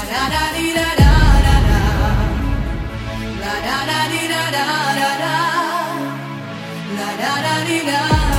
La da da dee da da da da. La da da dee da da da da. La da da da.